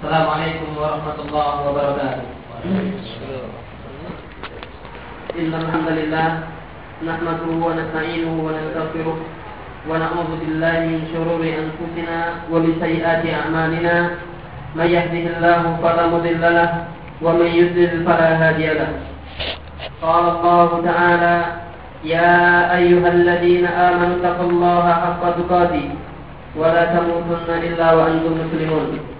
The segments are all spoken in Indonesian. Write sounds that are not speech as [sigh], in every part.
السلام عليكم ورحمة الله وبركاته. إن الحمد لله نحمده ونستعينه ونستغفره ونعوذ بالله من شرور أنفسنا ومن سيئات أعمالنا. من يهده الله فلا مضل له ومن يضلل فلا هادي له. قال الله تعالى يا أيها الذين آمنوا اتقوا الله حق تقاته ولا تموتن إلا وأنتم مسلمون.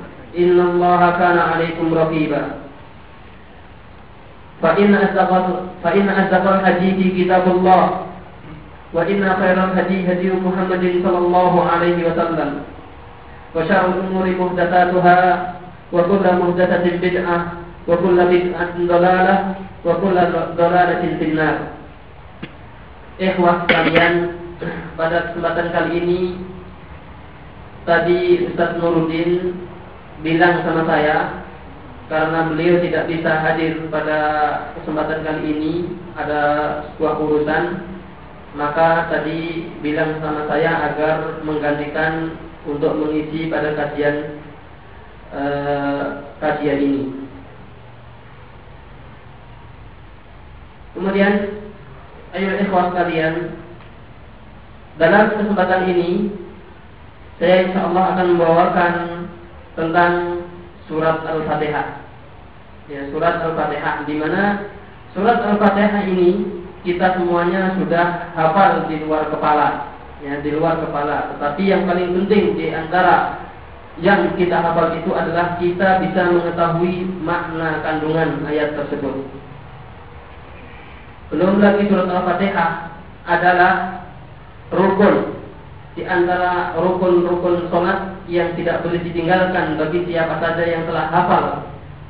إن الله كان عليكم رقيبا فإن أصدق فإن أصدق الحديث كتاب الله وإن خير الهدي هدي محمد صلى الله عليه وسلم وشر الأمور محدثاتها وكل محدثة بدعة وكل بدعة ضلالة وكل ضلالة في النار Ikhwah sekalian, pada kesempatan kali ini tadi Ustaz Nuruddin bilang sama saya karena beliau tidak bisa hadir pada kesempatan kali ini ada sebuah urusan maka tadi bilang sama saya agar menggantikan untuk mengisi pada kajian eh, kajian ini. Kemudian ayo ikhwah sekalian dalam kesempatan ini saya insya Allah akan membawakan tentang surat Al-Fatihah. Ya, surat Al-Fatihah di mana surat Al-Fatihah ini kita semuanya sudah hafal di luar kepala, ya di luar kepala. Tetapi yang paling penting di antara yang kita hafal itu adalah kita bisa mengetahui makna kandungan ayat tersebut. Belum lagi surat Al-Fatihah adalah rukun di antara rukun-rukun sholat yang tidak boleh ditinggalkan bagi siapa saja yang telah hafal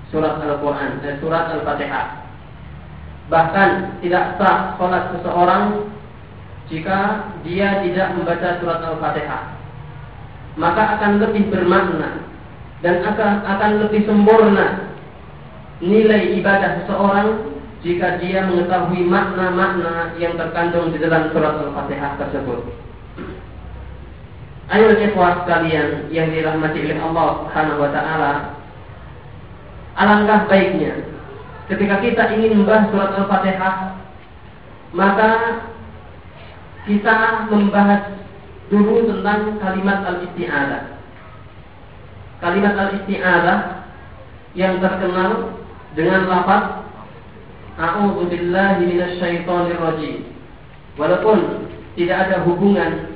surat Al-Quran dan surat Al-Fatihah. Bahkan tidak sah sholat seseorang jika dia tidak membaca surat Al-Fatihah. Maka akan lebih bermakna dan akan akan lebih sempurna nilai ibadah seseorang jika dia mengetahui makna-makna yang terkandung di dalam surat Al-Fatihah tersebut. Ayo ikhwah sekalian yang dirahmati oleh Allah Subhanahu wa taala. Alangkah baiknya ketika kita ingin membahas surat Al-Fatihah maka kita membahas dulu tentang kalimat al-isti'adah. Kalimat al-isti'adah yang terkenal dengan lafaz A'udzu billahi minasyaitonir rajim. Walaupun tidak ada hubungan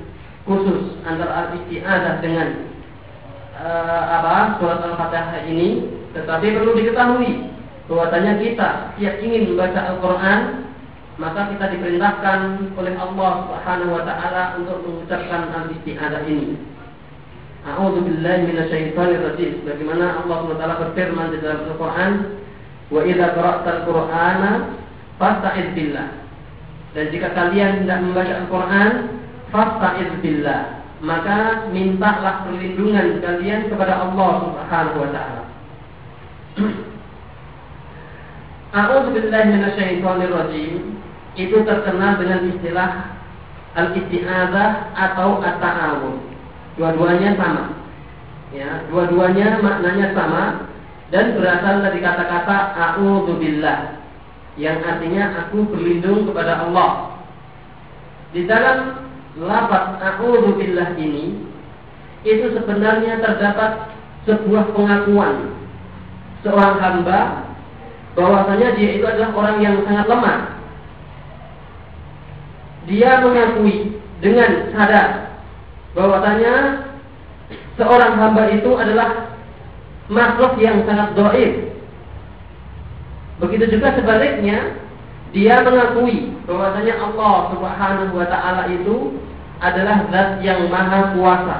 khusus antara al-isti'adah dengan uh, apa surat al-fatihah ini tetapi perlu diketahui bahwasanya kita yang ingin membaca Al-Qur'an maka kita diperintahkan oleh Allah Subhanahu wa taala untuk mengucapkan al-isti'adah ini. A'udzu billahi minasyaitonir rajim. Bagaimana Allah Subhanahu wa taala berfirman di dalam Al-Qur'an, "Wa idza qara'tal Qur'ana fasta'iz billah." Dan jika kalian tidak membaca Al-Qur'an, fasta'iz billah maka mintalah perlindungan kalian kepada Allah Subhanahu wa taala [clears throat] A'udzu billahi minasyaitonir rajim itu terkenal dengan istilah al-isti'adzah atau at-ta'awun. Dua-duanya sama. Ya, dua-duanya maknanya sama dan berasal dari kata-kata a'udzu billah yang artinya aku berlindung kepada Allah. Di dalam lafaz a'udzu billah ini itu sebenarnya terdapat sebuah pengakuan seorang hamba bahwasanya dia itu adalah orang yang sangat lemah. Dia mengakui dengan sadar bahwasanya seorang hamba itu adalah makhluk yang sangat doib. Begitu juga sebaliknya, dia mengakui bahwasanya Allah Subhanahu wa taala itu adalah zat yang maha kuasa,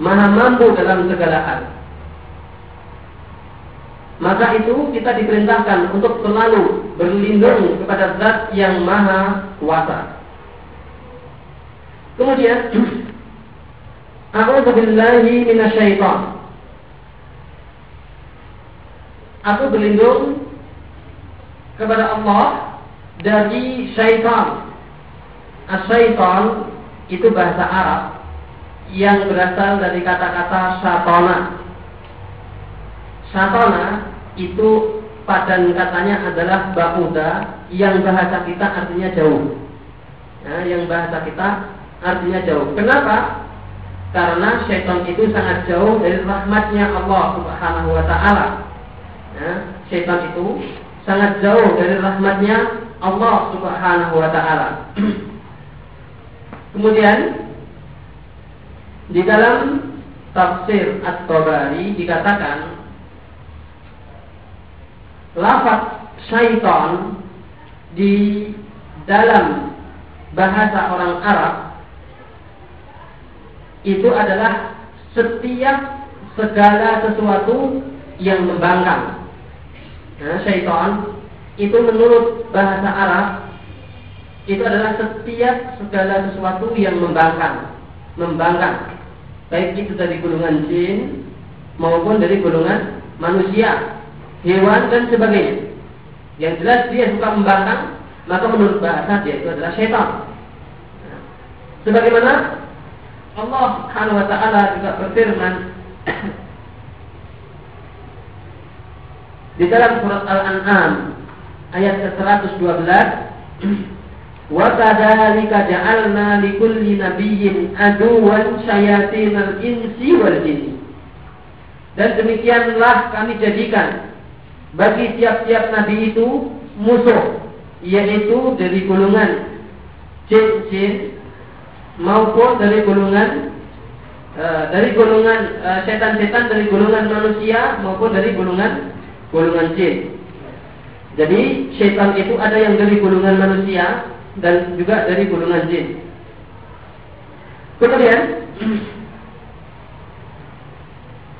maha mampu dalam segala hal. maka itu kita diperintahkan untuk selalu berlindung kepada zat yang maha kuasa. Kemudian, [clears throat] A'udzu billahi minasyaiton. Aku berlindung kepada Allah dari syaitan. Asyaitan itu bahasa Arab yang berasal dari kata-kata syatona Satona itu padan katanya adalah bauda yang bahasa kita artinya jauh. Ya, yang bahasa kita artinya jauh. Kenapa? Karena syaitan itu sangat jauh dari rahmatnya Allah Subhanahu wa taala. Ya, syaitan itu sangat jauh dari rahmatnya Allah Subhanahu wa taala. [clears throat] Kemudian di dalam tafsir At-Tabari dikatakan lafaz syaitan di dalam bahasa orang Arab itu adalah setiap segala sesuatu yang membangkang. Nah, syaitan itu menurut bahasa Arab itu adalah setiap segala sesuatu yang membangkang, membangkang. Baik itu dari golongan jin maupun dari golongan manusia hewan dan sebagainya. Yang jelas dia suka membangkang, maka menurut bahasa dia itu adalah syaitan. Sebagaimana Allah Subhanahu wa taala juga berfirman di dalam surat Al-An'am ayat ke-112 Wa kadzalika ja'alna likulli nabiyyin aduwan syayatinal insi wal jinni. Dan demikianlah kami jadikan bagi tiap-tiap nabi itu musuh yaitu dari golongan jin-jin maupun dari golongan uh, dari golongan uh, setan-setan dari golongan manusia maupun dari golongan golongan jin. Jadi setan itu ada yang dari golongan manusia dan juga dari golongan jin. Kemudian [clears throat]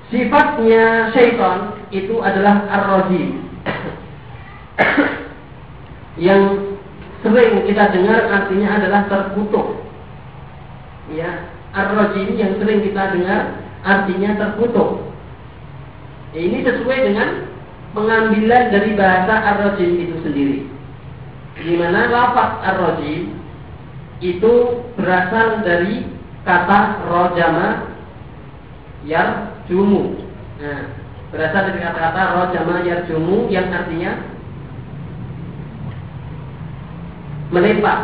Sifatnya syaitan itu adalah ar-rajim. [clears throat] yang sering kita dengar artinya adalah terkutuk. Ya, ar-rajim yang sering kita dengar artinya terkutuk. Ini sesuai dengan pengambilan dari bahasa ar-rajim itu sendiri. Di mana lafaz ar-rajim itu berasal dari kata rojama yang jumu. Nah, berasal dari kata-kata rojama jumu yang artinya melimpah.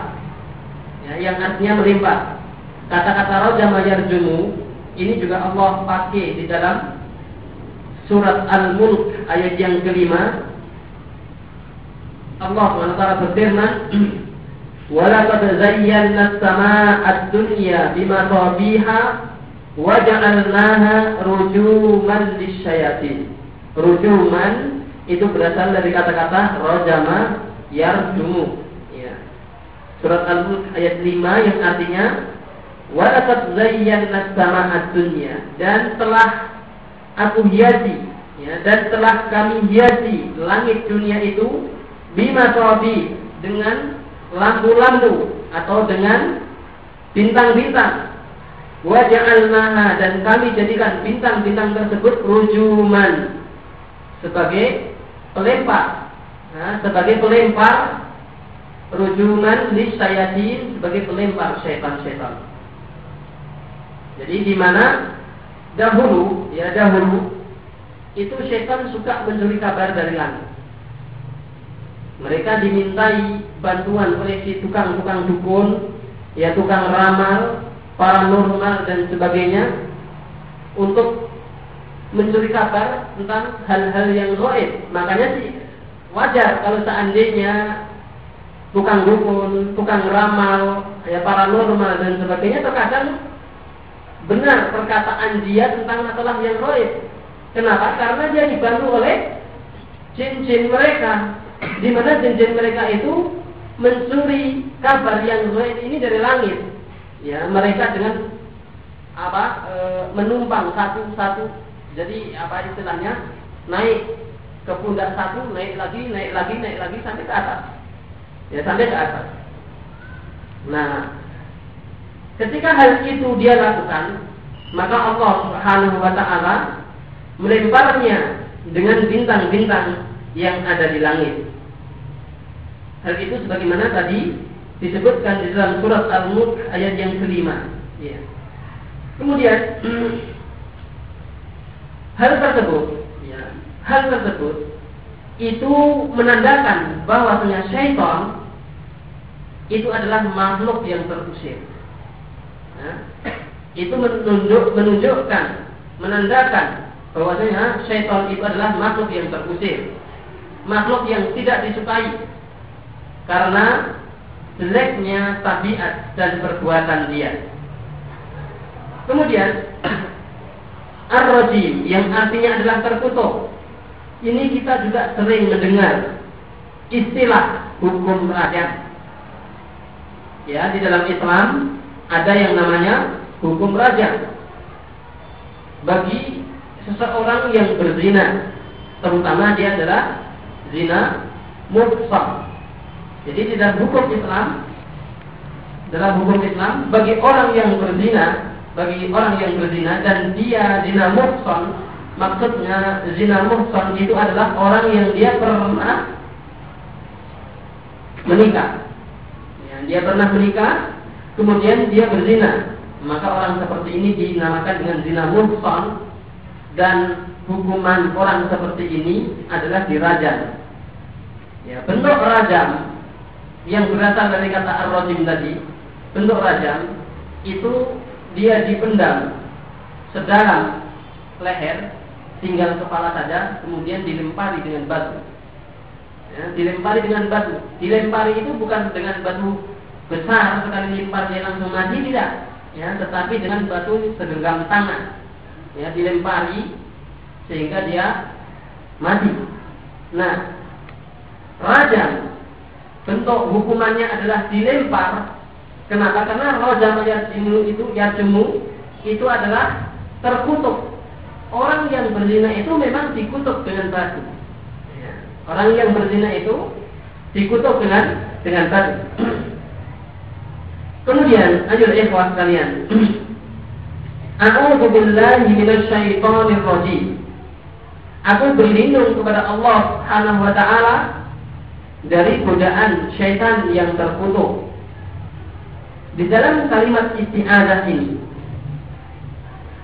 Ya, yang artinya melimpah. Kata-kata rojama jumu ini juga Allah pakai di dalam surat Al-Mulk ayat yang kelima. Allah SWT berfirman, "Walaqad zayyana as-samaa'a ad-dunya bima tabiha Waja'alnaha rujuman lisyayatin. Rujuman itu berasal dari kata-kata rojama yarjumu. Ya. Surat Al-Mulk ayat 5 yang artinya Walaqad zayyana sama'ad dunya dan telah aku hiasi ya, dan telah kami hiasi langit dunia itu bima sawabi dengan lampu-lampu atau dengan bintang-bintang Waja'alnaha dan kami jadikan bintang-bintang tersebut rujuman sebagai pelempar. Nah, sebagai pelempar rujuman sayatin sebagai pelempar syaitan-syaitan. Jadi di mana dahulu ya dahulu itu syaitan suka mencuri kabar dari langit. Mereka dimintai bantuan oleh si tukang-tukang dukun, ya tukang ramal, paranormal dan sebagainya untuk mencuri kabar tentang hal-hal yang goib. Makanya sih wajar kalau seandainya tukang dukun, tukang ramal, ya paranormal dan sebagainya terkadang benar perkataan dia tentang masalah yang goib. Kenapa? Karena dia dibantu oleh jin-jin mereka, di mana jin-jin mereka itu mencuri kabar yang goib ini dari langit ya mereka dengan apa e, menumpang satu-satu jadi apa istilahnya naik ke pundak satu, naik lagi, naik lagi, naik lagi sampai ke atas. Ya, sampai ke atas. Nah, ketika hal itu dia lakukan, maka Allah Subhanahu wa taala melemparnya dengan bintang-bintang yang ada di langit. Hal itu sebagaimana tadi disebutkan di dalam surat Al-Mulk ayat yang kelima. Ya. Kemudian [clears throat] hal tersebut, ya, hal tersebut itu menandakan bahwasanya syaitan itu adalah makhluk yang terusir. Ya. Itu menunjuk, menunjukkan, menandakan bahwasanya syaitan itu adalah makhluk yang terusir, makhluk yang tidak disukai karena jeleknya tabiat dan perbuatan dia. Kemudian [clears throat] ar-rajim yang artinya adalah terkutuk. Ini kita juga sering mendengar istilah hukum rajam. Ya, di dalam Islam ada yang namanya hukum rajam. Bagi seseorang yang berzina, terutama dia adalah zina muhsan jadi di dalam hukum Islam, dalam hukum Islam, bagi orang yang berzina, bagi orang yang berzina dan dia zina muhson, maksudnya zina muhson itu adalah orang yang dia pernah menikah. Ya, dia pernah menikah, kemudian dia berzina. Maka orang seperti ini dinamakan dengan zina muhson dan hukuman orang seperti ini adalah dirajam. Ya, bentuk rajam yang berasal dari kata ar-rajim tadi, bentuk rajam itu dia dipendam sedalam leher, tinggal kepala saja, kemudian dilempari dengan batu. Ya, dilempari dengan batu. Dilempari itu bukan dengan batu besar sekali lempar dia langsung mati tidak, ya, tetapi dengan batu segenggam tangan. Ya, dilempari sehingga dia mati. Nah, rajam bentuk hukumannya adalah dilempar. Kenapa? Karena roja yasimu itu yasimu itu adalah terkutuk. Orang yang berzina itu memang dikutuk dengan batu. Ya. Orang yang berzina itu dikutuk dengan dengan batu. [clears throat] Kemudian, ayo ikhwah sekalian. [clears throat] A'udzu billahi minasyaitonir rajim. Aku berlindung kepada Allah Subhanahu wa taala dari godaan syaitan yang terkutuk. Di dalam kalimat isti'adah ini,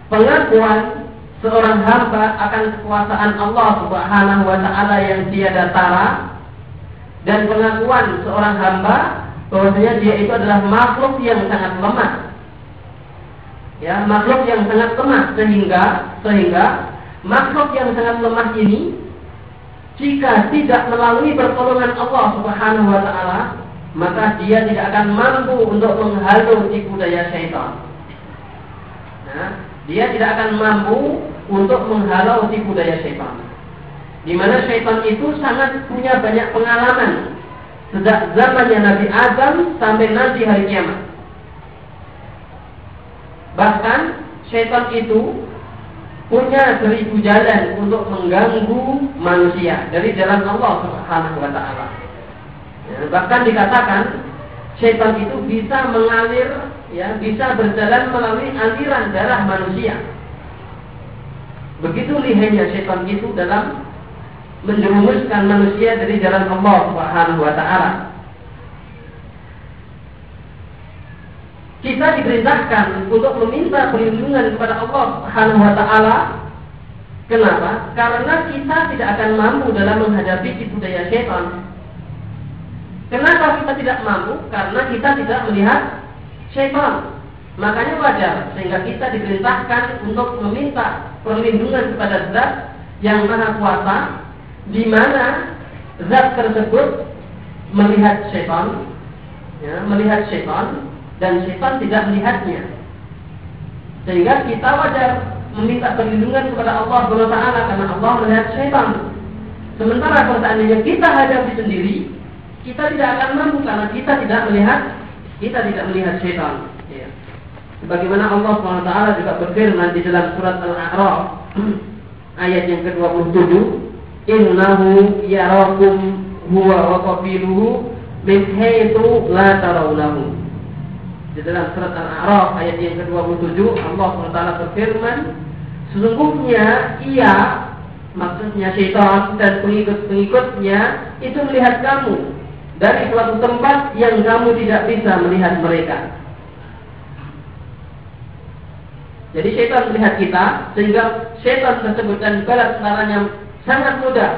pengakuan seorang hamba akan kekuasaan Allah Subhanahu wa taala yang tiada tara dan pengakuan seorang hamba bahwasanya dia itu adalah makhluk yang sangat lemah. Ya, makhluk yang sangat lemah sehingga sehingga makhluk yang sangat lemah ini jika tidak melalui pertolongan Allah Subhanahu wa taala, maka dia tidak akan mampu untuk menghalau tipu daya syaitan. Nah, dia tidak akan mampu untuk menghalau tipu daya syaitan. Di mana syaitan itu sangat punya banyak pengalaman sejak zamannya Nabi Adam sampai nanti hari kiamat. Bahkan syaitan itu punya seribu jalan untuk mengganggu manusia dari jalan Allah Subhanahu wa taala. Ya, bahkan dikatakan setan itu bisa mengalir ya, bisa berjalan melalui aliran darah manusia. Begitu lihainya setan itu dalam menjerumuskan manusia dari jalan Allah Subhanahu wa taala. Kita diperintahkan untuk meminta perlindungan kepada Allah Subhanahu wa taala. Kenapa? Karena kita tidak akan mampu dalam menghadapi tipu daya setan. Kenapa kita tidak mampu? Karena kita tidak melihat setan. Makanya wajar sehingga kita diperintahkan untuk meminta perlindungan kepada zat yang maha kuasa di mana zat tersebut melihat setan ya, melihat setan dan setan tidak melihatnya. Sehingga kita wajar meminta perlindungan kepada Allah SWT karena Allah melihat setan. Sementara kalau seandainya kita hadapi sendiri, kita tidak akan mampu karena kita tidak melihat kita tidak melihat setan. Ya. Sebagaimana Allah SWT juga berfirman di dalam surat Al-A'raf [clears throat] ayat yang ke-27, innahu yarakum huwa wa qabiluhu min haitsu la tarawnahu. Di dalam surat Al-A'raf ayat yang ke-27 Allah SWT berfirman, sesungguhnya ia maksudnya syaitan dan pengikut-pengikutnya itu melihat kamu dari suatu tempat yang kamu tidak bisa melihat mereka. Jadi syaitan melihat kita sehingga syaitan tersebut dan balas caranya sangat mudah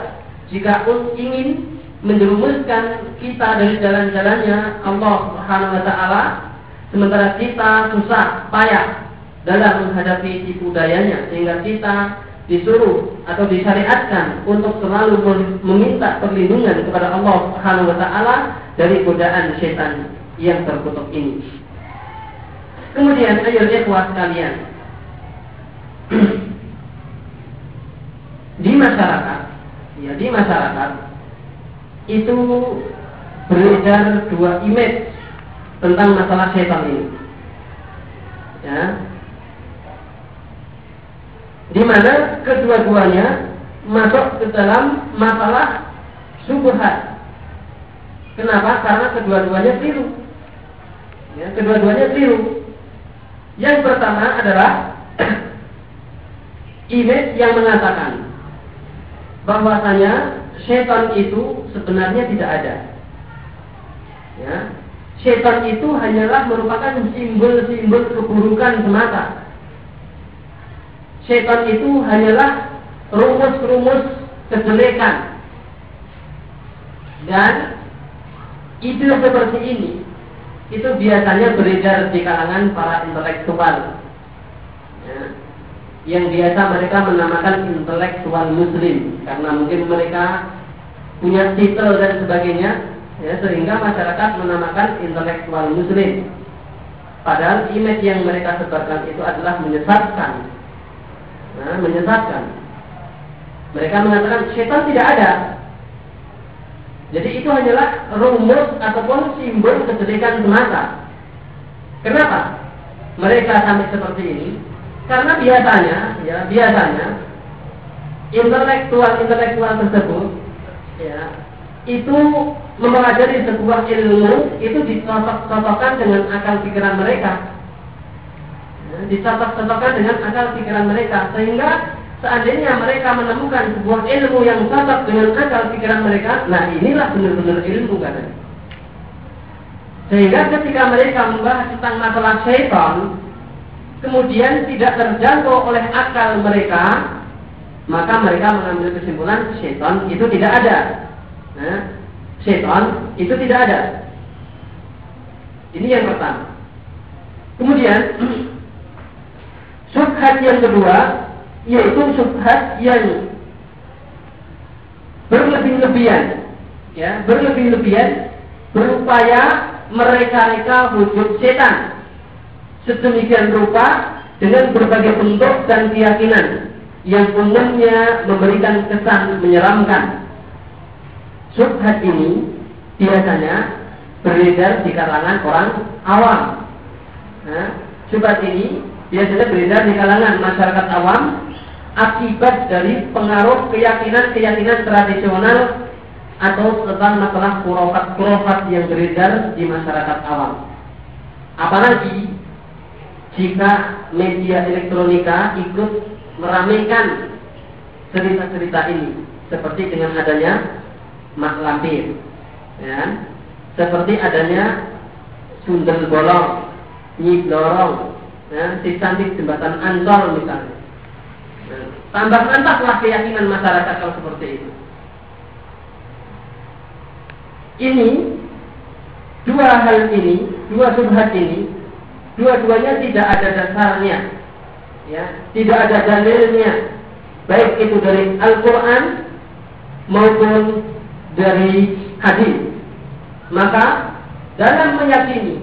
jika ingin menjerumuskan kita dari jalan-jalannya Allah Subhanahu wa taala sementara kita susah payah dalam menghadapi tipu dayanya sehingga kita disuruh atau disyariatkan untuk selalu meminta perlindungan kepada Allah Subhanahu wa taala dari godaan setan yang terkutuk ini. Kemudian ayo ikhwah sekalian, [clears throat] di masyarakat, ya di masyarakat itu beredar dua image tentang masalah setan ini. Ya. Di mana kedua-duanya masuk ke dalam masalah subhat. Kenapa? Karena kedua-duanya keliru. Ya, kedua-duanya keliru. Yang pertama adalah [clears throat] image yang mengatakan bahwasanya setan itu sebenarnya tidak ada. Ya. Setan itu hanyalah merupakan simbol-simbol keburukan semata. Setan itu hanyalah rumus-rumus kejelekan. Dan ide seperti ini itu biasanya beredar di kalangan para intelektual. Ya yang biasa mereka menamakan intelektual muslim karena mungkin mereka punya titel dan sebagainya ya, sehingga masyarakat menamakan intelektual muslim. Padahal image yang mereka sebarkan itu adalah menyesatkan. Nah, menyesatkan. Mereka mengatakan setan tidak ada. Jadi itu hanyalah rumus ataupun simbol kejelekan semata. Kenapa? Mereka sampai seperti ini. Karena biasanya, ya biasanya intelektual-intelektual tersebut, ya itu mempelajari sebuah ilmu itu dicocok-cocokkan dengan akal pikiran mereka, ya, dicocok-cocokkan dengan akal pikiran mereka sehingga seandainya mereka menemukan sebuah ilmu yang cocok dengan akal pikiran mereka, nah inilah benar-benar ilmu kan? Sehingga ketika mereka membahas tentang masalah syaitan, kemudian tidak terjangkau oleh akal mereka, maka mereka mengambil kesimpulan setan itu tidak ada. Setan itu tidak ada. Ini yang pertama. Kemudian [clears throat] subhat yang kedua yaitu subhat yang berlebih-lebihan, ya berlebih-lebihan berupaya mereka-reka wujud setan sedemikian rupa dengan berbagai bentuk dan keyakinan yang umumnya memberikan kesan menyeramkan. Subhat ini biasanya beredar di kalangan orang awam. Nah, subhat ini biasanya beredar di kalangan masyarakat awam akibat dari pengaruh keyakinan-keyakinan tradisional atau tentang masalah kurofat-kurofat yang beredar di masyarakat awam. Apalagi jika media elektronika ikut meramaikan cerita-cerita ini seperti dengan adanya mak lampir ya. Seperti adanya sundel bolong nyi lorong ya, si cantik jembatan ancol misalnya. Nah, tambah mantaplah keyakinan masyarakat kalau seperti itu. Ini dua hal ini dua subhat ini dua-duanya tidak ada dasarnya ya. Tidak ada dalilnya baik itu dari Al-Quran maupun dari hadis. Maka dalam meyakini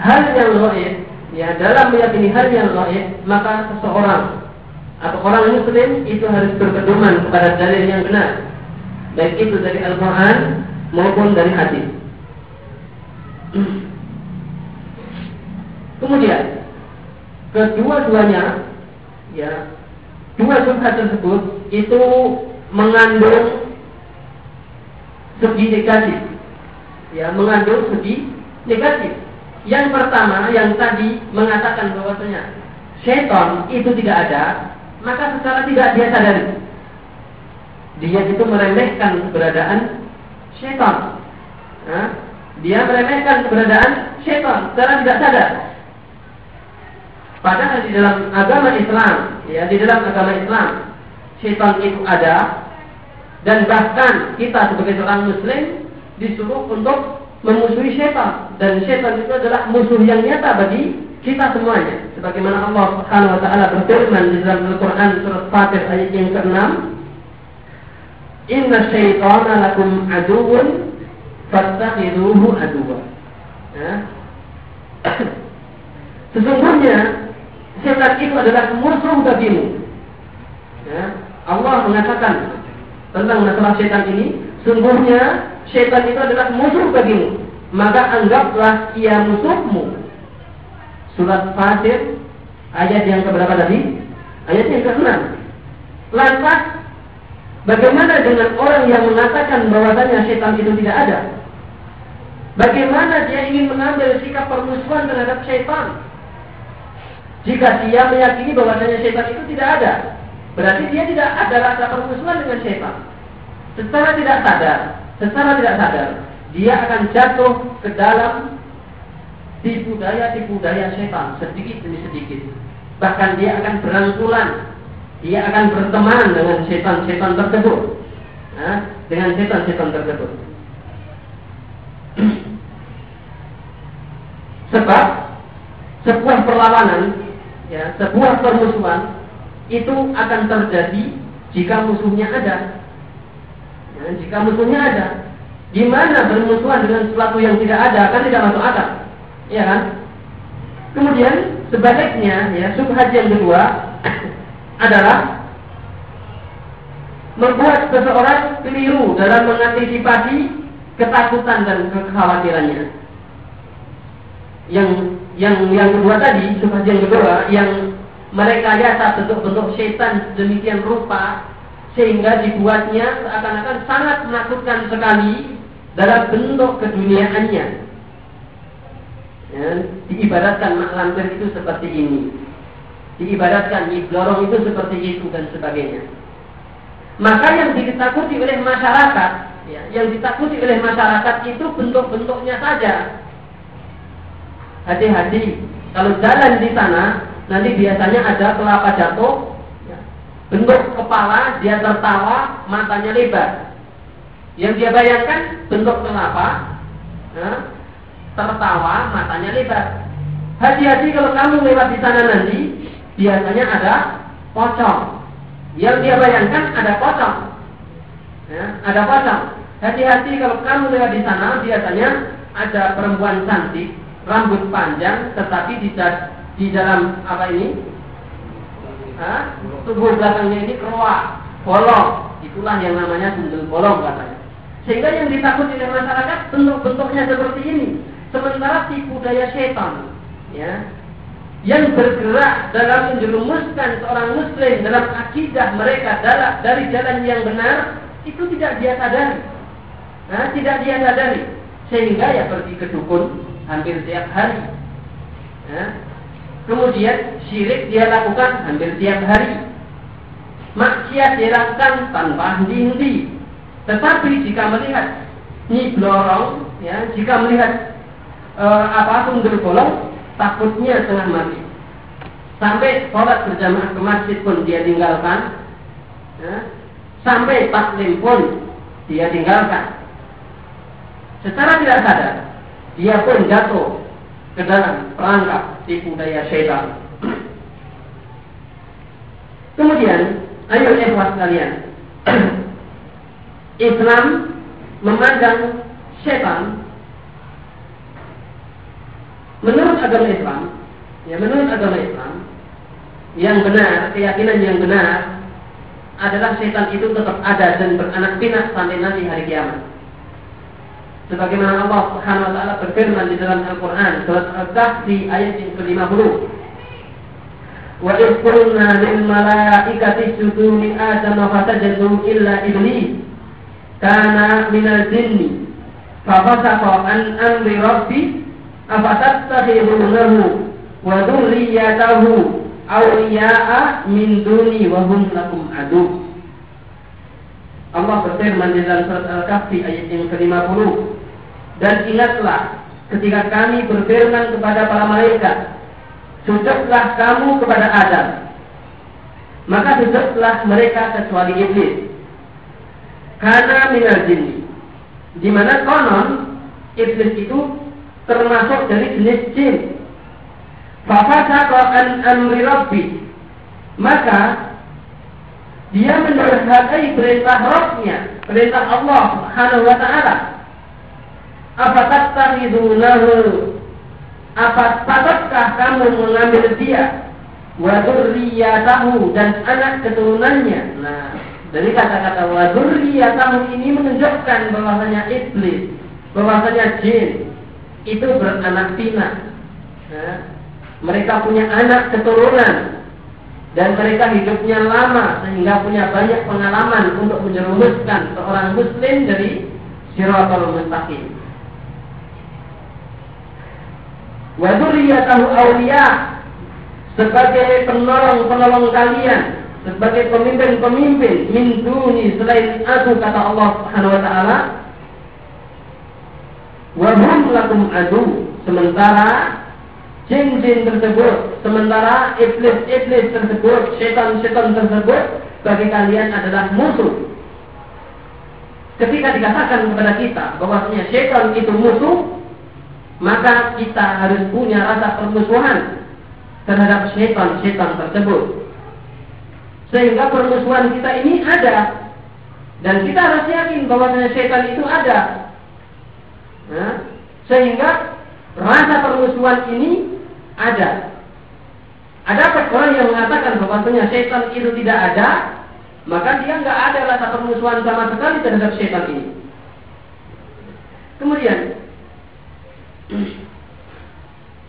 hal yang lain ya dalam meyakini hal yang lain maka seseorang atau orang muslim itu harus berpedoman kepada dalil yang benar. Baik itu dari Al-Quran maupun dari hadis. [clears throat] Kemudian kedua-duanya ya dua subhat tersebut itu mengandung segi negatif. Ya, mengandung segi negatif. Yang pertama yang tadi mengatakan bahwasanya setan itu tidak ada, maka secara tidak dia sadari. Dia itu meremehkan keberadaan setan. Nah, dia meremehkan keberadaan setan secara tidak sadar. Padahal di dalam agama Islam, ya di dalam agama Islam, setan itu ada dan bahkan kita sebagai seorang muslim disuruh untuk memusuhi setan dan setan itu adalah musuh yang nyata bagi kita semuanya sebagaimana Allah Subhanahu wa taala berfirman di dalam Al-Qur'an surat Fatir ayat yang ke-6 Inna syaitana lakum aduun fattakhiduhu aduwa ya. [coughs] Sesungguhnya setan itu adalah musuh bagimu ya. Allah mengatakan tentang masalah setan ini sungguhnya syaitan itu adalah musuh bagimu, maka anggaplah ia musuhmu. Surat Fatir ayat yang keberapa tadi? Ayat yang ke-6. Lantas bagaimana dengan orang yang mengatakan bahwasanya syaitan itu tidak ada? Bagaimana dia ingin mengambil sikap permusuhan terhadap syaitan? Jika dia meyakini bahwasanya syaitan itu tidak ada, berarti dia tidak ada rasa permusuhan dengan syaitan. Secara tidak sadar, secara tidak sadar dia akan jatuh ke dalam tipu daya tipu daya setan sedikit demi sedikit. Bahkan dia akan berangkulan, dia akan berteman dengan setan-setan tersebut, nah, dengan setan-setan tersebut. [clears throat] Sebab sebuah perlawanan, ya, sebuah permusuhan itu akan terjadi jika musuhnya ada. Dan jika musuhnya ada, gimana bermusuhan dengan sesuatu yang tidak ada? Kan tidak masuk akal. Iya kan? Kemudian sebaliknya, ya, subhat yang kedua [coughs] adalah membuat seseorang keliru dalam mengantisipasi ketakutan dan kekhawatirannya. Yang yang yang kedua tadi, subhat yang kedua, yang mereka yasa bentuk-bentuk setan demikian rupa sehingga dibuatnya seakan-akan sangat menakutkan sekali dalam bentuk keduniaannya. Ya, diibaratkan mak lampir itu seperti ini. Diibaratkan iblorong itu seperti itu dan sebagainya. Maka yang ditakuti oleh masyarakat, ya, yang ditakuti oleh masyarakat itu bentuk-bentuknya saja. Hati-hati, kalau jalan di sana, nanti biasanya ada kelapa jatuh, Bentuk kepala dia tertawa, matanya lebar. Yang dia bayangkan bentuk kelapa, ya, tertawa, matanya lebar. Hati-hati kalau kamu lewat di sana nanti, biasanya ada pocong. Yang dia bayangkan ada pocong. Ya, ada pocong. Hati-hati kalau kamu lewat di sana, biasanya ada perempuan cantik, rambut panjang, tetapi di, di dalam apa ini Hah? tubuh belakangnya ini keruak, bolong. Itulah yang namanya sundel bolong katanya. Sehingga yang ditakuti oleh masyarakat bentuk-bentuknya seperti ini. Sementara tipu daya setan, ya, yang bergerak dalam menjerumuskan seorang muslim dalam akidah mereka dari jalan yang benar itu tidak dia sadari. Nah, tidak dia sadari. Sehingga ya pergi ke dukun hampir tiap hari. Ya, Kemudian syirik dia lakukan hampir tiap hari. Maksiat dia lakukan tanpa henti-henti. Tetapi jika melihat nyiblorong, ya, jika melihat e, apa sumber bolong, takutnya tengah mati. Sampai sholat berjamaah ke masjid pun dia tinggalkan. Ya. Sampai taklim pun dia tinggalkan. Secara tidak sadar, dia pun jatuh ke dalam perangkap tipu daya syaitan. Kemudian, ayo ikhwas kalian. [clears throat] Islam memandang syaitan menurut agama Islam, ya menurut agama Islam yang benar, keyakinan yang benar adalah setan itu tetap ada dan beranak pinak sampai nanti hari kiamat. Sebagaimana Allah Subhanahu wa taala berfirman di dalam Al-Qur'an surat Al-Kahfi ayat yang ke-50. Wa iqulna lil malaikati sujudu li Adam fasajadu illa iblis kana minal jinni fa fasaqa an amri rabbi afatattakhidunahu wa dzurriyyatahu awliya'a min duni wa hum lakum adu. Allah berfirman di dalam surat Al-Kahfi ayat yang ke-50 dan ingatlah ketika kami berfirman kepada para malaikat sujudlah kamu kepada Adam. Maka sujudlah mereka kecuali iblis. Karena minal jinni. Di mana konon iblis itu termasuk dari jenis jin. Fafasaqa an amri rabbi. Maka dia mendurhakai perintah Rabbnya, perintah Allah Subhanahu wa taala. Apa tattakhidhunahu? Apa patutkah kamu mengambil dia? Wa tahu dan anak keturunannya. Nah dari kata-kata wa tahu ini menunjukkan bahwasanya iblis bahwasanya jin itu beranak pinak nah, mereka punya anak keturunan dan mereka hidupnya lama sehingga punya banyak pengalaman untuk menjerumuskan seorang muslim dari siratul mustaqim wa dzurriyyatahu awliya sebagai penolong-penolong kalian sebagai pemimpin-pemimpin min duni selain aku kata Allah Subhanahu wa taala wa hum lakum adu sementara jin-jin tersebut sementara iblis-iblis tersebut setan-setan tersebut bagi kalian adalah musuh. Ketika dikatakan kepada kita bahwasanya setan itu musuh maka kita harus punya rasa permusuhan terhadap syaitan-syaitan tersebut. Sehingga permusuhan kita ini ada dan kita harus yakin bahwa syaitan itu ada. Nah, sehingga rasa permusuhan ini ada. Ada orang yang mengatakan bahwasanya syaitan itu tidak ada, maka dia nggak ada rasa permusuhan sama sekali terhadap syaitan ini. Kemudian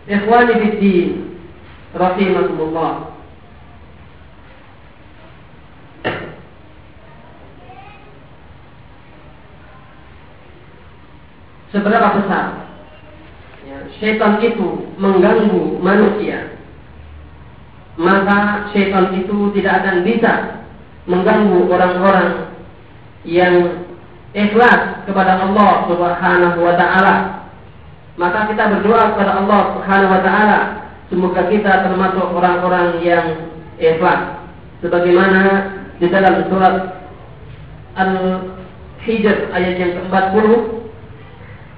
Ikhwani fiddin Rahimakumullah. Seberapa besar? Ya, Syaitan itu mengganggu manusia. Maka syaitan itu tidak akan bisa Mengganggu orang-orang Yang ikhlas kepada Allah Subhanahu wa ta'ala maka kita berdoa kepada Allah Subhanahu wa taala. Semoga kita termasuk orang-orang yang ikhlas. Sebagaimana di dalam surat Al-Hijr ayat yang ke-40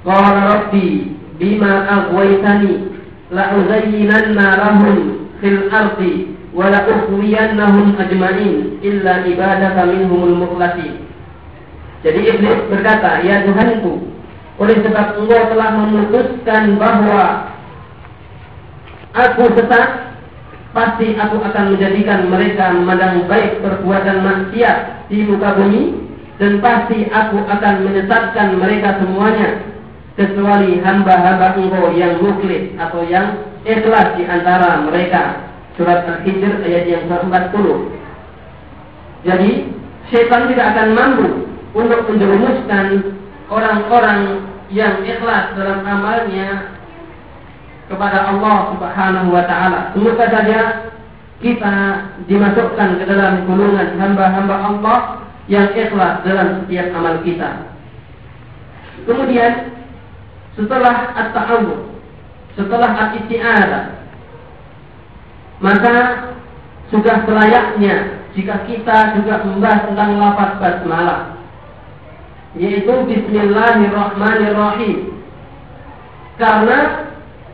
Qala Rabbi bima aghwaytani la uzayyinanna lahum fil ardi wa la ughwiyannahum ajma'in illa ibadaka minhumul mukhlasin. Jadi iblis berkata, "Ya Tuhanku, oleh sebab engkau telah memutuskan bahwa aku sesat, pasti aku akan menjadikan mereka memandang baik perbuatan maksiat di muka bumi dan pasti aku akan menyesatkan mereka semuanya kecuali hamba-hamba engkau yang muklis atau yang ikhlas di antara mereka. Surat Al-Hijr ayat yang ke-40. Jadi, setan tidak akan mampu untuk menjerumuskan orang-orang yang ikhlas dalam amalnya kepada Allah Subhanahu wa taala. Semoga saja kita dimasukkan ke dalam golongan hamba-hamba Allah yang ikhlas dalam setiap amal kita. Kemudian setelah at-ta'awud, setelah at-isti'adah, maka sudah selayaknya jika kita juga membahas tentang lafaz basmalah yaitu Bismillahirrahmanirrahim. Karena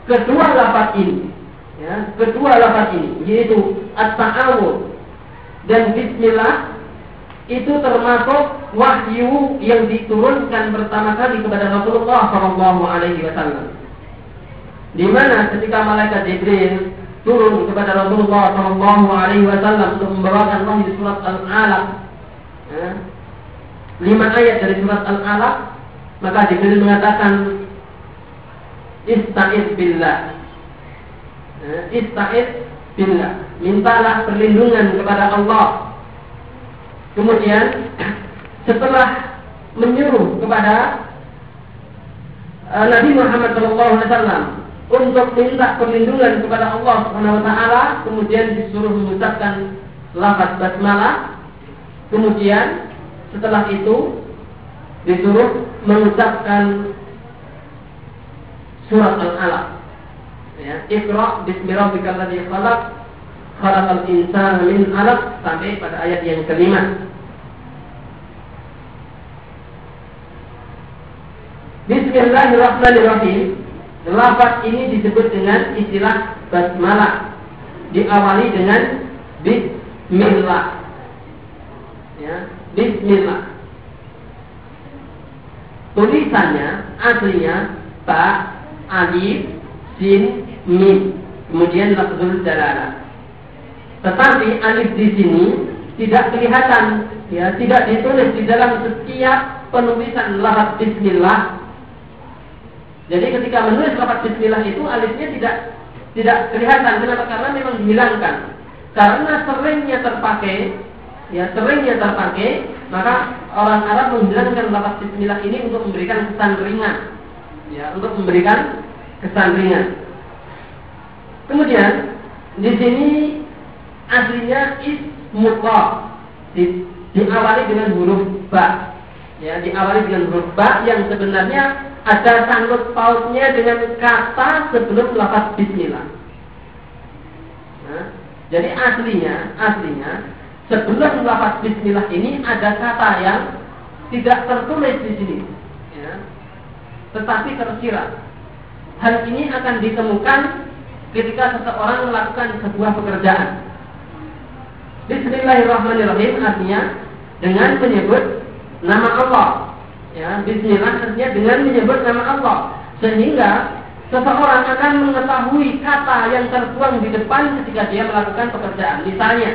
kedua lafaz ini, ya, kedua lafaz ini yaitu at-ta'awud dan Bismillah itu termasuk wahyu yang diturunkan pertama kali kepada Rasulullah Shallallahu Alaihi Wasallam. Di mana ketika malaikat Jibril turun kepada Rasulullah Shallallahu Alaihi Wasallam untuk membawakan wahyu surat Al-Alaq, ya, lima ayat dari surat Al-Alaq, maka Jibril mengatakan Ista'id billah. Eh, Ista'id billah. Mintalah perlindungan kepada Allah. Kemudian [clears throat] setelah menyuruh kepada uh, Nabi Muhammad SAW untuk minta perlindungan kepada Allah Subhanahu wa kemudian disuruh mengucapkan lafaz basmalah. Kemudian setelah itu disuruh mengucapkan surat Al-Alaq. Ya, Iqra bismi rabbikal ladzi khalaq khalaqal insana min 'alaq sampai pada ayat yang kelima. Bismillahirrahmanirrahim. Lafaz ini disebut dengan istilah basmalah. Diawali dengan bismillah. Ya, bismillah. Tulisannya aslinya ba, alif, sin, mim. Kemudian lafzul dalalah. Tetapi alif di sini tidak kelihatan, ya, tidak ditulis di dalam setiap penulisan lafaz bismillah jadi ketika menulis lafaz bismillah itu alifnya tidak tidak kelihatan. Kenapa? Karena memang dihilangkan. Karena seringnya terpakai, ya seringnya terpakai, maka orang Arab menghilangkan lafaz bismillah ini untuk memberikan kesan ringan. Ya, untuk memberikan kesan ringan. Kemudian di sini aslinya ismuqa di, diawali dengan huruf ba. Ya, diawali dengan huruf ba yang sebenarnya ada sangkut pautnya dengan kata sebelum lafaz bismillah. Nah, jadi aslinya, aslinya sebelum lafaz bismillah ini ada kata yang tidak tertulis di sini, ya, tetapi tersirat. Hal ini akan ditemukan ketika seseorang melakukan sebuah pekerjaan. Bismillahirrahmanirrahim artinya dengan menyebut nama Allah Ya, bismillah artinya dengan menyebut nama Allah. Sehingga seseorang akan mengetahui kata yang tertuang di depan ketika dia melakukan pekerjaan. Misalnya,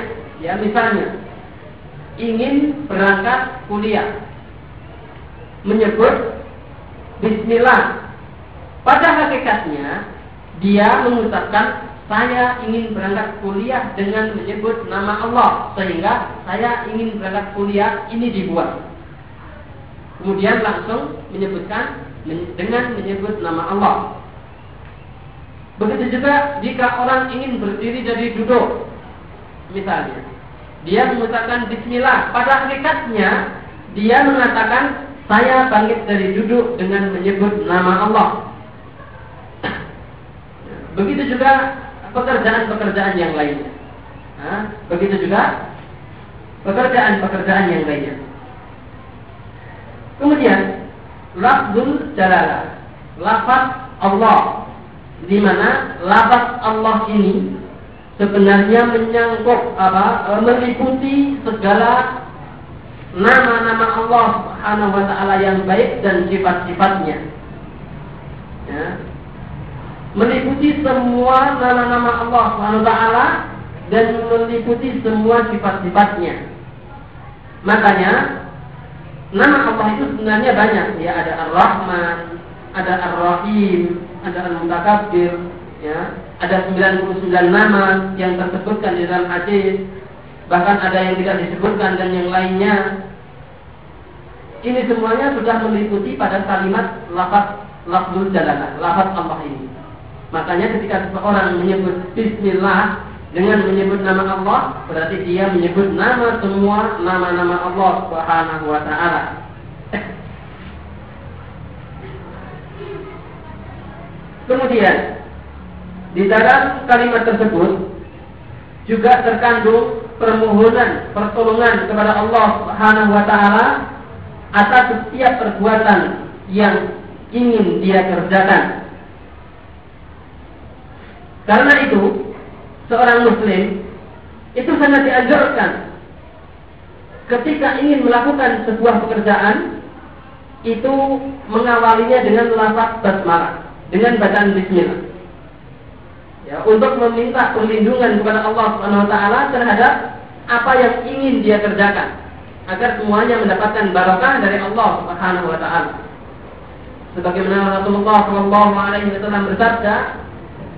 ya misalnya ingin berangkat kuliah. Menyebut bismillah. Pada hakikatnya dia mengucapkan saya ingin berangkat kuliah dengan menyebut nama Allah sehingga saya ingin berangkat kuliah ini dibuat kemudian langsung menyebutkan dengan menyebut nama Allah. Begitu juga jika orang ingin berdiri dari duduk, misalnya, dia mengucapkan Bismillah. Pada hakikatnya, dia mengatakan saya bangkit dari duduk dengan menyebut nama Allah. Begitu juga pekerjaan-pekerjaan yang lainnya. Begitu juga pekerjaan-pekerjaan yang lainnya. Kemudian lafzul jalalah, lafaz Allah di mana lafaz Allah ini sebenarnya menyangkut apa e, meliputi segala nama-nama Allah Subhanahu wa taala yang baik dan sifat-sifatnya. Ya. Meliputi semua nama-nama Allah Subhanahu wa taala dan meliputi semua sifat-sifatnya. Makanya Nama Allah itu sebenarnya banyak ya ada Ar-Rahman, ada Ar-Rahim, ada Al-Mutakabbir, ya. Ada 99 nama yang tersebutkan di dalam hadis, bahkan ada yang tidak disebutkan dan yang lainnya. Ini semuanya sudah meliputi pada kalimat lafaz lafzul jalalah, lafaz Allah ini. Makanya ketika seseorang menyebut bismillah dengan menyebut nama Allah berarti dia menyebut nama semua nama-nama Allah Subhanahu wa taala. Kemudian di dalam kalimat tersebut juga terkandung permohonan pertolongan kepada Allah Subhanahu wa taala atas setiap perbuatan yang ingin dia kerjakan. Karena itu, seorang muslim itu sangat dianjurkan ketika ingin melakukan sebuah pekerjaan itu mengawalinya dengan lafaz basmalah dengan bacaan bismillah ya untuk meminta perlindungan kepada Allah Subhanahu wa taala terhadap apa yang ingin dia kerjakan agar semuanya mendapatkan barokah dari Allah Subhanahu wa taala. Sebagaimana Rasulullah sallallahu alaihi wasallam bersabda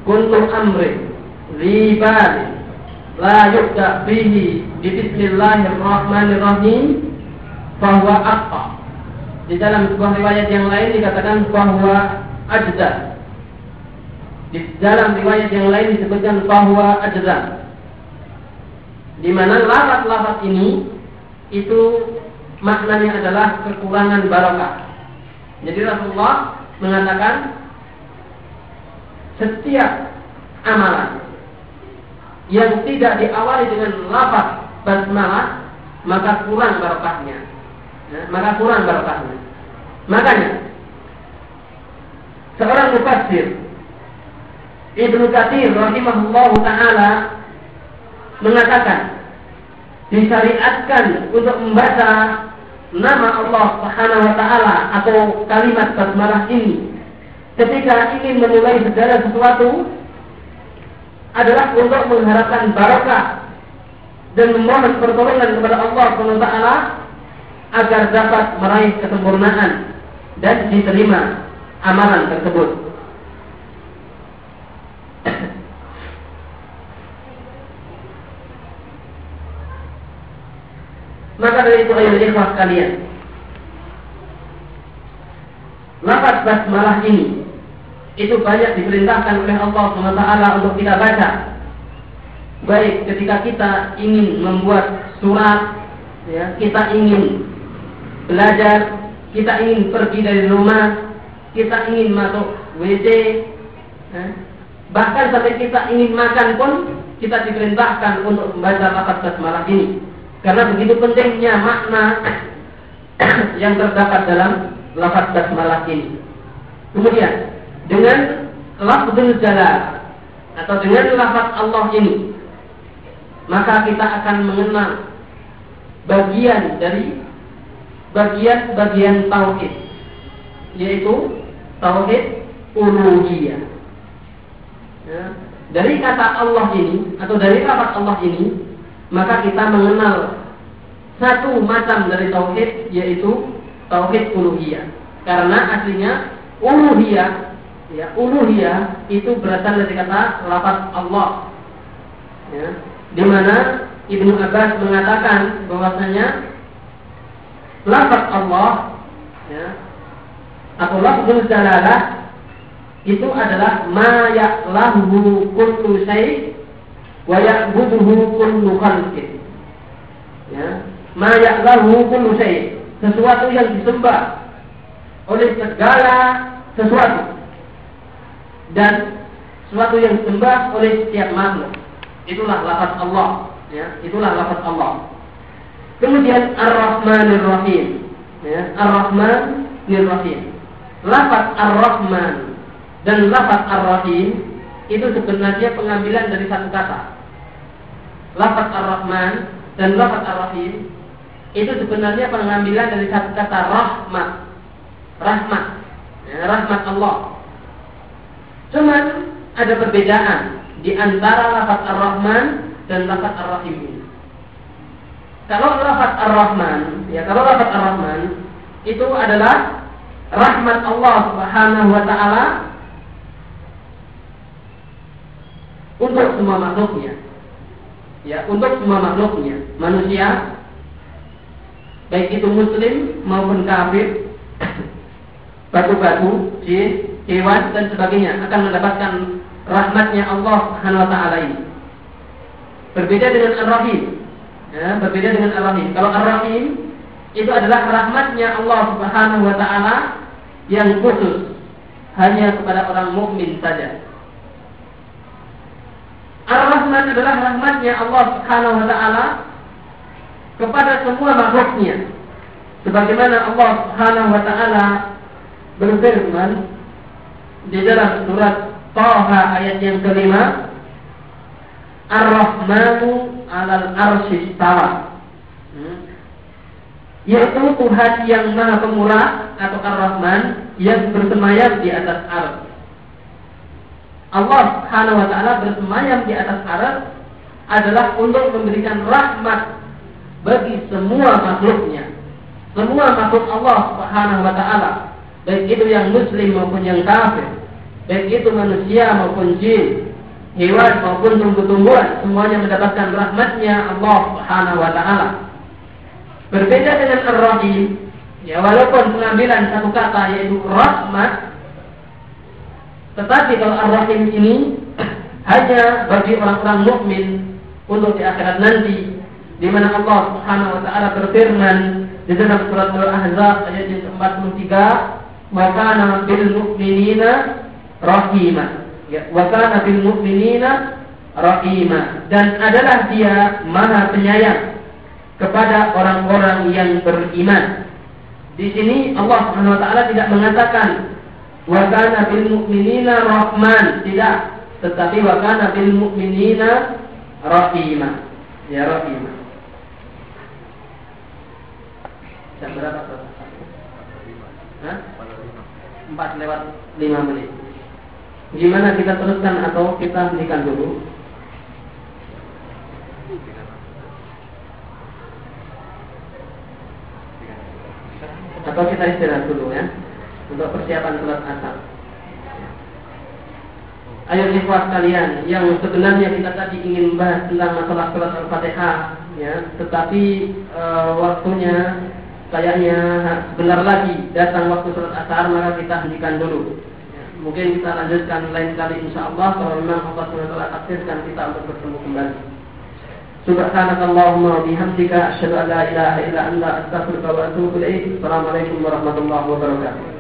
kuntu amri ribal la yubda fihi bi bismillahirrahmanirrahim bahwa apa di dalam sebuah riwayat yang lain dikatakan bahwa ajda di dalam riwayat yang lain disebutkan bahwa ajda di mana lafaz-lafaz ini itu maknanya adalah kekurangan barokah. Jadi Rasulullah mengatakan setiap amalan yang tidak diawali dengan lafaz basmalah maka kurang barokahnya. Ya, maka kurang barokahnya. Makanya seorang mufassir Ibnu Katsir rahimahullah taala mengatakan disyariatkan untuk membaca nama Allah Subhanahu wa taala atau kalimat basmalah ini ketika ingin memulai segala sesuatu adalah untuk mengharapkan barakah dan memohon pertolongan kepada Allah Subhanahu taala agar dapat meraih kesempurnaan dan diterima amalan tersebut. Maka dari itu ayo ikhwah kalian. Lafaz basmalah ini itu banyak diperintahkan oleh Allah SWT untuk kita baca. Baik ketika kita ingin membuat surat, ya, kita ingin belajar, kita ingin pergi dari rumah, kita ingin masuk WC, ya, bahkan sampai kita ingin makan pun kita diperintahkan untuk membaca lafaz basmalah ini. Karena begitu pentingnya makna [coughs] yang terdapat dalam lafaz basmalah ini. Kemudian dengan lafzul jalal atau dengan lafaz Allah ini maka kita akan mengenal bagian dari bagian-bagian tauhid yaitu tauhid uluhiyah. Ya. Dari kata Allah ini atau dari lafaz Allah ini maka kita mengenal satu macam dari tauhid yaitu tauhid uluhiyah. Karena aslinya uluhiyah ya uluhiyah itu berasal dari kata lafaz Allah. Ya, di mana Ibnu Abbas mengatakan bahwasanya lafaz Allah ya, atau lafzul itu adalah ma ya'lahu kullu syai' wa ya'buduhu kullu khalqin. Ya, ma ya'lahu kullu syai', sesuatu yang disembah oleh segala sesuatu dan sesuatu yang disembah oleh setiap makhluk. Itulah lafaz Allah, ya, itulah lafaz Allah. Kemudian Ar-Rahmanir Rahim, ya, Ar-Rahmanir Rahim. Lafaz Ar-Rahman dan lafaz Ar-Rahim itu sebenarnya pengambilan dari satu kata lafaz ar-Rahman dan lafaz ar-Rahim itu sebenarnya pengambilan dari satu kata rahmat. Rahmat. Ya, rahmat Allah. Cuman ada perbedaan di antara lafaz ar-Rahman dan lafaz ar-Rahim Kalau lafaz ar-Rahman, ya kalau lafaz ar-Rahman itu adalah rahmat Allah Subhanahu wa taala untuk semua makhluknya. Ya untuk semua makhluknya. Manusia baik itu muslim maupun kafir [coughs] batu-batu jin hewan dan sebagainya akan mendapatkan rahmatnya Allah Subhanahu wa taala ini. Berbeda dengan ar-rahim. Ya, berbeda dengan ar-rahim. Kalau ar-rahim itu adalah rahmatnya Allah Subhanahu wa taala yang khusus. Hanya kepada orang mukmin saja Ar-Rahman adalah rahmatnya Allah Subhanahu wa taala kepada semua makhluknya. Sebagaimana Allah Subhanahu wa taala berfirman di dalam surat Taha ayat yang kelima, Ar-Rahmanu 'alal arsy istawa. Hmm. Yaitu Tuhan yang Maha Pemurah atau Ar-Rahman yang bersemayam di atas arsy. Allah Subhanahu wa taala bersemayam di atas aras adalah untuk memberikan rahmat bagi semua makhluknya. Semua makhluk Allah Subhanahu wa taala, baik itu yang muslim maupun yang kafir, baik itu manusia maupun jin, hewan maupun tumbuh-tumbuhan semuanya mendapatkan rahmatnya Allah Subhanahu wa taala. Berbeda dengan Ar-Rahim, ya walaupun pengambilan satu kata yaitu rahmat tetapi kalau Ar-Rahim ini [clears throat] hanya bagi orang-orang mukmin untuk di akhirat nanti di mana Allah Subhanahu wa taala berfirman di dalam surat Al-Ahzab ayat yang ke-43 wa kana bil mu'minina rahima. Ya wa kana bil mu'minina rahima. Dan adalah dia maha penyayang kepada orang-orang yang beriman. Di sini Allah Subhanahu wa taala tidak mengatakan wa kana bil mu'minina rahman. Tidak. Tetapi wa kana bil mu'minina rahima. Ya rahima. Jam berapa Hah? 4 lewat 5 menit. Gimana kita teruskan atau kita hentikan dulu? Atau kita istirahat dulu ya Untuk persiapan sholat asar Ayo ikhwah kalian yang sebenarnya kita tadi ingin membahas tentang masalah sholat al-fatihah ya, tetapi e, waktunya kayaknya sebentar lagi datang waktu sholat asar maka kita hentikan dulu mungkin kita lanjutkan lain kali insya Allah kalau memang Allah SWT takdirkan kita untuk bertemu kembali. Subhanakallahumma bihamdika asyhadu an la ilaha illa anta astaghfiruka wa atubu ilaik. Assalamualaikum warahmatullahi wabarakatuh.